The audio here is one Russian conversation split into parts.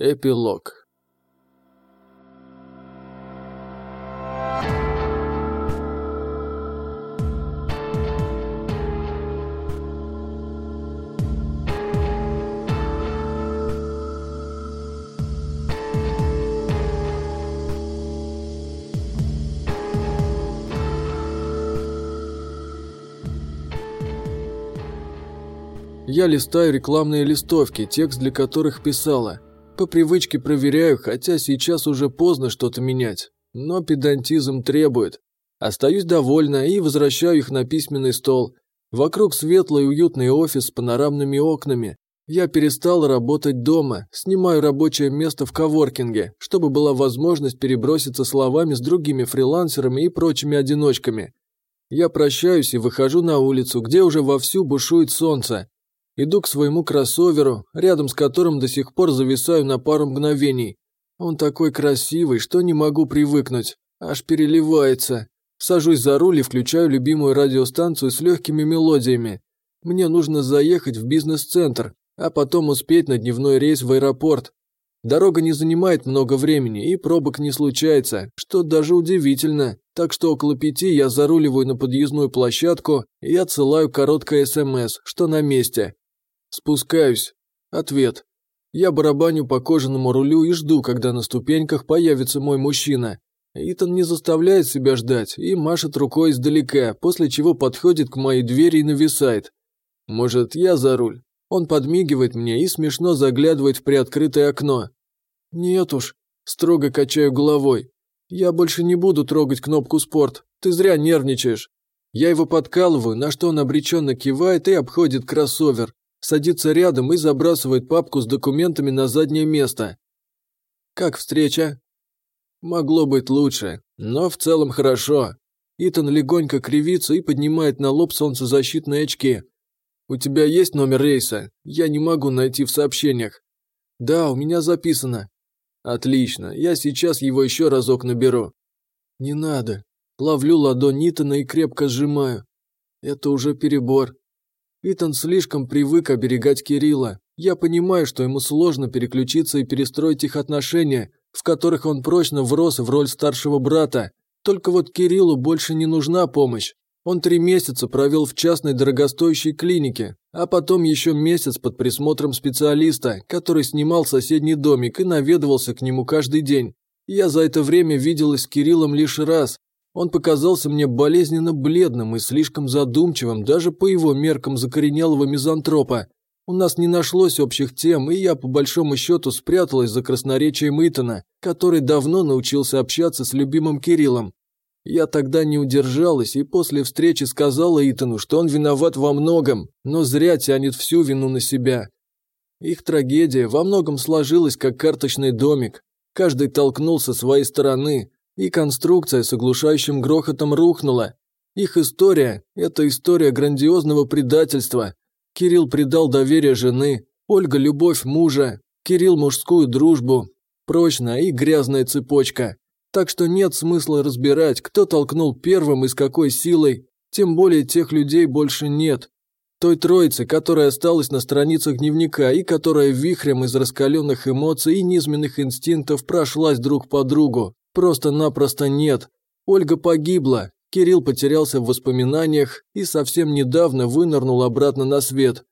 Эпилог. Я листаю рекламные листовки, текст для которых писала. По привычке проверяю, хотя сейчас уже поздно что-то менять. Но педантизм требует. Остаюсь довольна и возвращаю их на письменный стол. Вокруг светлый уютный офис с панорамными окнами. Я перестал работать дома, снимаю рабочее место в коворкинге, чтобы была возможность переброситься словами с другими фрилансерами и прочими одиночками. Я прощаюсь и выхожу на улицу, где уже вовсю бушует солнце. Иду к своему кроссоверу, рядом с которым до сих пор зависаю на пару мгновений. Он такой красивый, что не могу привыкнуть. Аж переливается. Сажусь за руль и включаю любимую радиостанцию с легкими мелодиями. Мне нужно заехать в бизнес-центр, а потом успеть на дневной рейс в аэропорт. Дорога не занимает много времени и пробок не случается, что даже удивительно. Так что около пяти я заруливаю на подъездную площадку и отсылаю короткое СМС, что на месте. Спускаюсь. Ответ. Я барабаню по кожаному рулю и жду, когда на ступеньках появится мой мужчина. Итан не заставляет себя ждать и машет рукой издалека, после чего подходит к моей двери и нависает. Может, я за руль? Он подмигивает мне и смешно заглядывает в приоткрытое окно. Нет уж, строго качаю головой. Я больше не буду трогать кнопку «Спорт». Ты зря нервничаешь. Я его подкалываю, на что он обреченно кивает и обходит кроссовер садится рядом и забрасывает папку с документами на заднее место. «Как встреча?» «Могло быть лучше, но в целом хорошо». Итан легонько кривится и поднимает на лоб солнцезащитные очки. «У тебя есть номер рейса? Я не могу найти в сообщениях». «Да, у меня записано». «Отлично, я сейчас его еще разок наберу». «Не надо». Ловлю ладонь Итана и крепко сжимаю. Это уже перебор. Итан слишком привык оберегать Кирилла. Я понимаю, что ему сложно переключиться и перестроить их отношения, в которых он прочно врос в роль старшего брата. Только вот Кириллу больше не нужна помощь. Он три месяца провел в частной дорогостоящей клинике, а потом еще месяц под присмотром специалиста, который снимал соседний домик и наведывался к нему каждый день. Я за это время виделась с Кириллом лишь раз, он показался мне болезненно бледным и слишком задумчивым, даже по его меркам закоренелого мизантропа. У нас не нашлось общих тем, и я по большому счету спряталась за красноречием Итана, который давно научился общаться с любимым Кириллом. Я тогда не удержалась и после встречи сказала Итану, что он виноват во многом, но зря тянет всю вину на себя. Их трагедия во многом сложилась как карточный домик. Каждый толкнул со своей стороны, и конструкция с оглушающим грохотом рухнула. Их история – это история грандиозного предательства. Кирилл предал доверие жены, Ольга – любовь мужа, Кирилл – мужскую дружбу. Прочная и грязная цепочка. Так что нет смысла разбирать, кто толкнул первым и с какой силой. Тем более тех людей больше нет. Той троицы, которая осталась на страницах дневника и которая вихрем из раскаленных эмоций и низменных инстинктов прошлась друг по другу. Просто-напросто нет. Ольга погибла, Кирилл потерялся в воспоминаниях и совсем недавно вынырнул обратно на свет.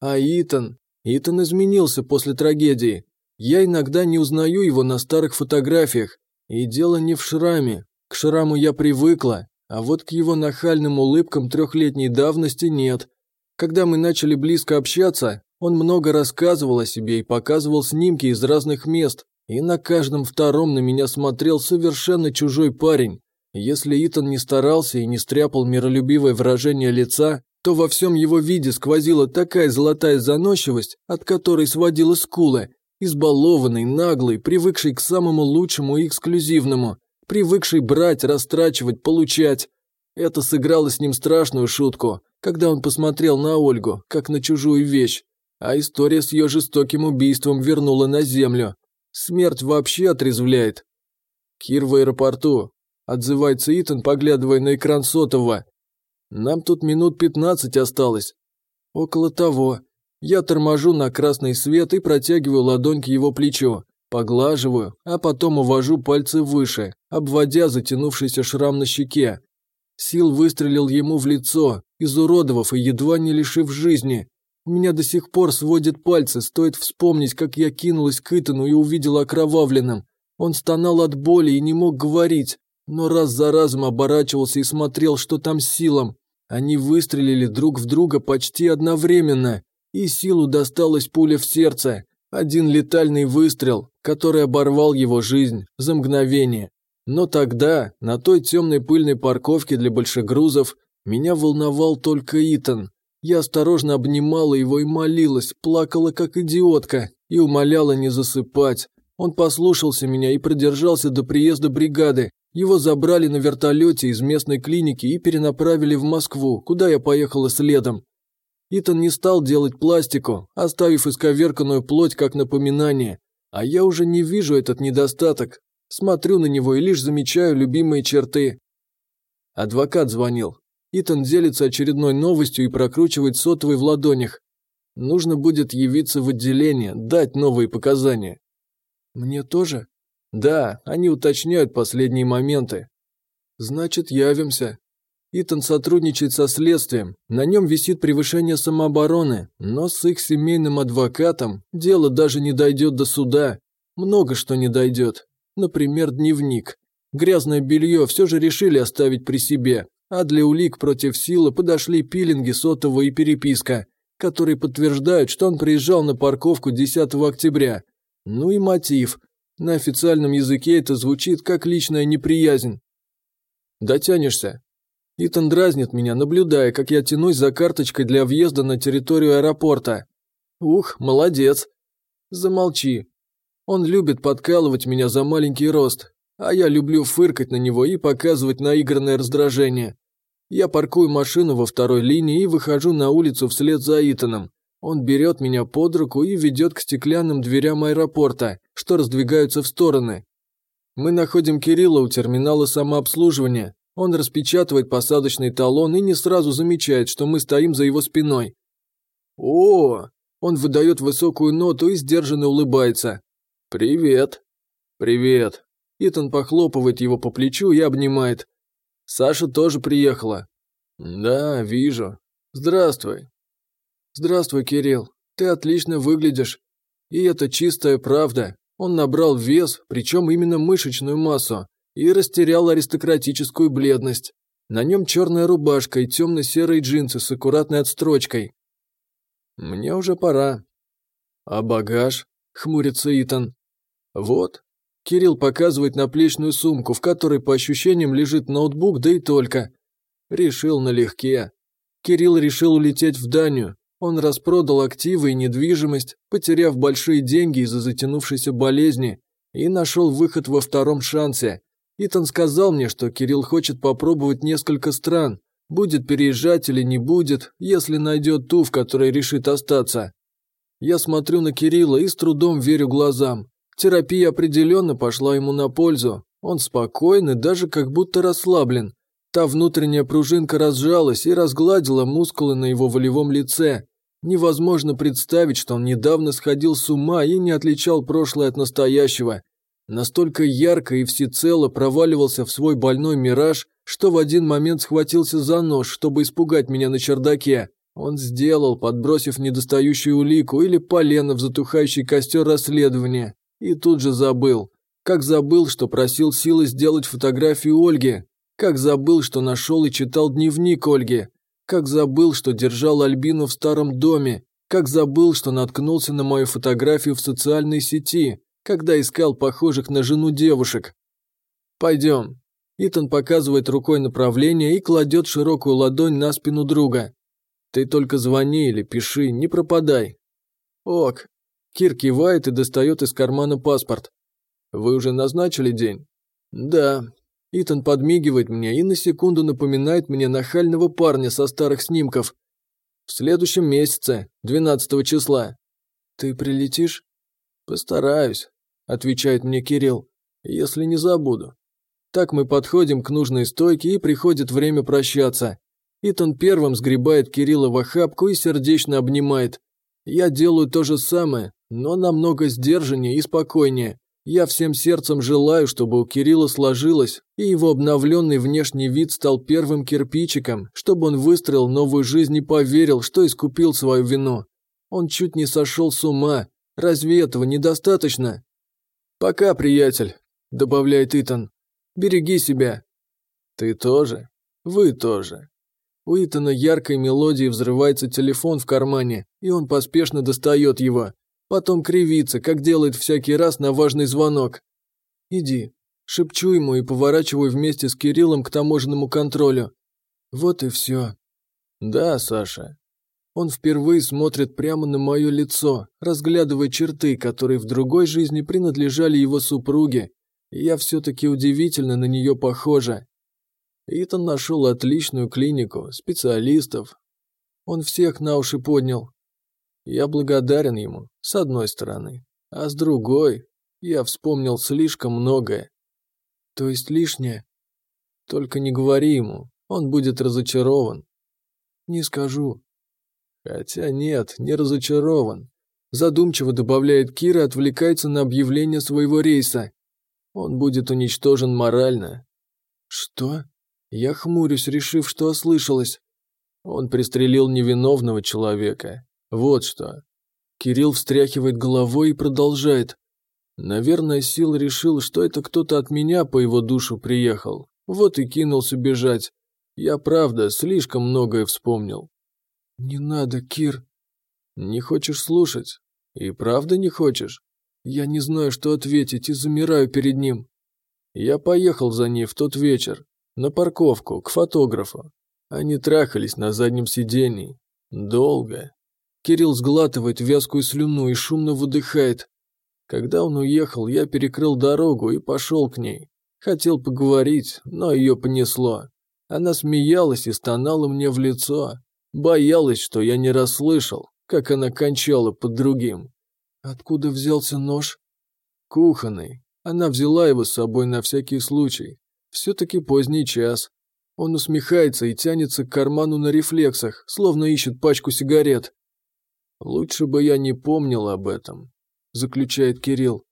А Итан? Итан изменился после трагедии. Я иногда не узнаю его на старых фотографиях. И дело не в шраме. К шраму я привыкла, а вот к его нахальным улыбкам трехлетней давности нет. Когда мы начали близко общаться, он много рассказывал о себе и показывал снимки из разных мест, и на каждом втором на меня смотрел совершенно чужой парень. Если Итан не старался и не стряпал миролюбивое выражение лица, то во всем его виде сквозила такая золотая заносчивость, от которой сводила скулы, избалованный, наглый, привыкший к самому лучшему и эксклюзивному, привыкший брать, растрачивать, получать. Это сыграло с ним страшную шутку, когда он посмотрел на Ольгу, как на чужую вещь, а история с ее жестоким убийством вернула на землю, Смерть вообще отрезвляет. Кир в аэропорту. Отзывается Итан, поглядывая на экран сотового. Нам тут минут пятнадцать осталось. Около того. Я торможу на красный свет и протягиваю ладонь к его плечу. Поглаживаю, а потом увожу пальцы выше, обводя затянувшийся шрам на щеке. Сил выстрелил ему в лицо, изуродовав и едва не лишив жизни. У меня до сих пор сводит пальцы, стоит вспомнить, как я кинулась к Итану и увидела окровавленным. Он стонал от боли и не мог говорить, но раз за разом оборачивался и смотрел, что там с силом. Они выстрелили друг в друга почти одновременно, и силу досталась пуля в сердце. Один летальный выстрел, который оборвал его жизнь за мгновение. Но тогда, на той темной пыльной парковке для большегрузов, меня волновал только Итан. Я осторожно обнимала его и молилась, плакала как идиотка и умоляла не засыпать. Он послушался меня и продержался до приезда бригады. Его забрали на вертолете из местной клиники и перенаправили в Москву, куда я поехала следом. Итан не стал делать пластику, оставив исковерканную плоть как напоминание. А я уже не вижу этот недостаток. Смотрю на него и лишь замечаю любимые черты. Адвокат звонил. Итан делится очередной новостью и прокручивает сотовый в ладонях. Нужно будет явиться в отделение, дать новые показания. Мне тоже? Да, они уточняют последние моменты. Значит, явимся. Итан сотрудничает со следствием, на нем висит превышение самообороны, но с их семейным адвокатом дело даже не дойдет до суда. Много что не дойдет. Например, дневник. Грязное белье все же решили оставить при себе, а для улик против силы подошли пилинги сотового и переписка, которые подтверждают, что он приезжал на парковку 10 октября. Ну и мотив. На официальном языке это звучит как личная неприязнь. Дотянешься, Итан дразнит меня, наблюдая, как я тянусь за карточкой для въезда на территорию аэропорта. Ух, молодец. Замолчи. Он любит подкалывать меня за маленький рост, а я люблю фыркать на него и показывать наигранное раздражение. Я паркую машину во второй линии и выхожу на улицу вслед за Итаном. Он берет меня под руку и ведет к стеклянным дверям аэропорта, что раздвигаются в стороны. Мы находим Кирилла у терминала самообслуживания, он распечатывает посадочный талон и не сразу замечает, что мы стоим за его спиной. О, он выдает высокую ноту и сдержанно улыбается. Привет. Привет. Итан похлопывает его по плечу и обнимает. Саша тоже приехала. Да, вижу. Здравствуй. Здравствуй, Кирилл. Ты отлично выглядишь. И это чистая правда. Он набрал вес, причем именно мышечную массу и растерял аристократическую бледность. На нем черная рубашка и темно-серые джинсы с аккуратной отстрочкой. Мне уже пора. А багаж? Хмурится Итан. Вот. Кирилл показывает наплечную сумку, в которой по ощущениям лежит ноутбук, да и только. Решил налегке. Кирилл решил улететь в Данию. Он распродал активы и недвижимость, потеряв большие деньги из-за затянувшейся болезни, и нашел выход во втором шансе. Итан сказал мне, что Кирилл хочет попробовать несколько стран. Будет переезжать или не будет, если найдет ту, в которой решит остаться. Я смотрю на Кирилла и с трудом верю глазам. Терапия определенно пошла ему на пользу. Он спокойный, даже как будто расслаблен. Та внутренняя пружинка разжалась и разгладила мускулы на его волевом лице. Невозможно представить, что он недавно сходил с ума и не отличал прошлое от настоящего. Настолько ярко и всецело проваливался в свой больной мираж, что в один момент схватился за нож, чтобы испугать меня на чердаке. Он сделал, подбросив недостающую улику или полено в затухающий костер расследования. И тут же забыл. Как забыл, что просил силы сделать фотографию Ольги. Как забыл, что нашел и читал дневник Ольги. Как забыл, что держал Альбину в старом доме. Как забыл, что наткнулся на мою фотографию в социальной сети когда искал похожих на жену девушек. «Пойдем». Итан показывает рукой направление и кладет широкую ладонь на спину друга. «Ты только звони или пиши, не пропадай». «Ок». Кир кивает и достает из кармана паспорт. «Вы уже назначили день?» «Да». Итан подмигивает мне и на секунду напоминает мне нахального парня со старых снимков. «В следующем месяце, 12 числа». «Ты прилетишь?» «Постараюсь отвечает мне Кирилл, если не забуду. Так мы подходим к нужной стойке и приходит время прощаться. Итан первым сгребает Кирилла в охапку и сердечно обнимает. Я делаю то же самое, но намного сдержаннее и спокойнее. Я всем сердцем желаю, чтобы у Кирилла сложилось, и его обновленный внешний вид стал первым кирпичиком, чтобы он выстроил новую жизнь и поверил, что искупил свою вину. Он чуть не сошел с ума. Разве этого недостаточно? «Пока, приятель», – добавляет Итан. «Береги себя». «Ты тоже? Вы тоже». У Итана яркой мелодией взрывается телефон в кармане, и он поспешно достает его. Потом кривится, как делает всякий раз на важный звонок. «Иди», – шепчу ему и поворачиваю вместе с Кириллом к таможенному контролю. Вот и все. «Да, Саша». Он впервые смотрит прямо на мое лицо, разглядывая черты, которые в другой жизни принадлежали его супруге. И я все-таки удивительно на нее похожа. Итан нашел отличную клинику, специалистов. Он всех на уши поднял. Я благодарен ему, с одной стороны, а с другой я вспомнил слишком многое. То есть лишнее? Только не говори ему, он будет разочарован. Не скажу. Хотя нет, не разочарован. Задумчиво добавляет Кира, отвлекается на объявление своего рейса. Он будет уничтожен морально. Что? Я хмурюсь, решив, что ослышалось. Он пристрелил невиновного человека. Вот что. Кирилл встряхивает головой и продолжает. Наверное, Сил решил, что это кто-то от меня по его душу приехал. Вот и кинулся бежать. Я, правда, слишком многое вспомнил. Не надо, Кир. Не хочешь слушать? И правда не хочешь? Я не знаю, что ответить и замираю перед ним. Я поехал за ней в тот вечер. На парковку, к фотографу. Они трахались на заднем сидении. Долго. Кирилл сглатывает вязкую слюну и шумно выдыхает. Когда он уехал, я перекрыл дорогу и пошел к ней. Хотел поговорить, но ее понесло. Она смеялась и стонала мне в лицо. Боялась, что я не расслышал, как она кончала под другим. Откуда взялся нож? Кухонный. Она взяла его с собой на всякий случай. Все-таки поздний час. Он усмехается и тянется к карману на рефлексах, словно ищет пачку сигарет. «Лучше бы я не помнил об этом», – заключает Кирилл.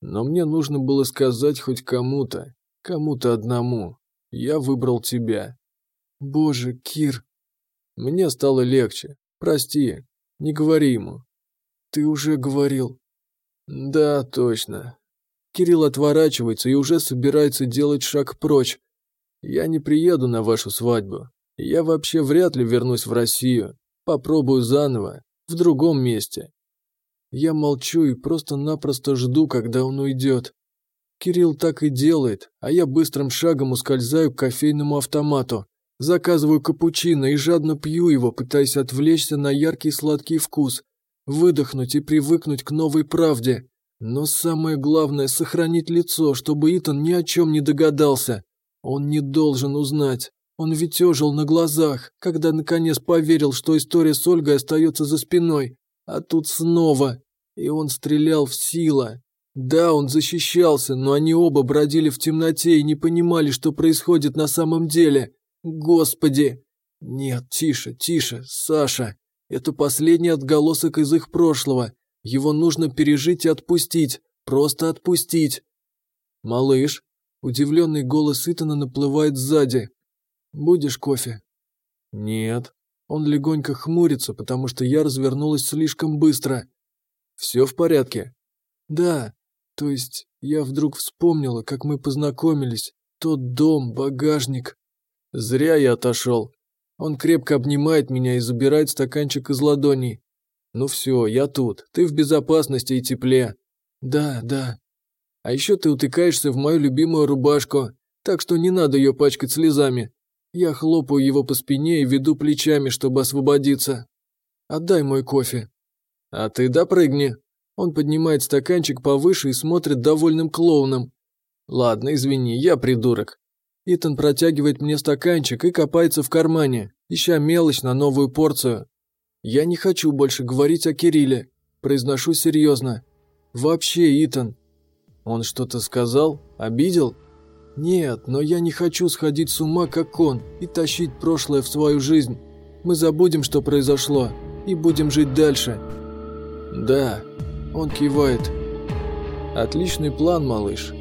«Но мне нужно было сказать хоть кому-то, кому-то одному. Я выбрал тебя». «Боже, Кир!» Мне стало легче. Прости, не говори ему. Ты уже говорил. Да, точно. Кирилл отворачивается и уже собирается делать шаг прочь. Я не приеду на вашу свадьбу. Я вообще вряд ли вернусь в Россию. Попробую заново, в другом месте. Я молчу и просто-напросто жду, когда он уйдет. Кирилл так и делает, а я быстрым шагом ускользаю к кофейному автомату. Заказываю капучино и жадно пью его, пытаясь отвлечься на яркий сладкий вкус, выдохнуть и привыкнуть к новой правде. Но самое главное – сохранить лицо, чтобы Итан ни о чем не догадался. Он не должен узнать. Он ведь ожил на глазах, когда наконец поверил, что история с Ольгой остается за спиной. А тут снова. И он стрелял в сила. Да, он защищался, но они оба бродили в темноте и не понимали, что происходит на самом деле. Господи! Нет, тише, тише, Саша. Это последний отголосок из их прошлого. Его нужно пережить и отпустить. Просто отпустить. Малыш, удивленный голос Итана наплывает сзади. Будешь кофе? Нет. Он легонько хмурится, потому что я развернулась слишком быстро. Все в порядке? Да. То есть я вдруг вспомнила, как мы познакомились. Тот дом, багажник. Зря я отошел. Он крепко обнимает меня и забирает стаканчик из ладоней. Ну все, я тут. Ты в безопасности и тепле. Да, да. А еще ты утыкаешься в мою любимую рубашку, так что не надо ее пачкать слезами. Я хлопаю его по спине и веду плечами, чтобы освободиться. Отдай мой кофе. А ты допрыгни. Он поднимает стаканчик повыше и смотрит довольным клоуном. Ладно, извини, я придурок. Итан протягивает мне стаканчик и копается в кармане, ища мелочь на новую порцию. Я не хочу больше говорить о Кирилле, произношу серьезно. Вообще, Итан. Он что-то сказал? Обидел? Нет, но я не хочу сходить с ума, как он, и тащить прошлое в свою жизнь. Мы забудем, что произошло, и будем жить дальше. Да, он кивает. Отличный план, малыш.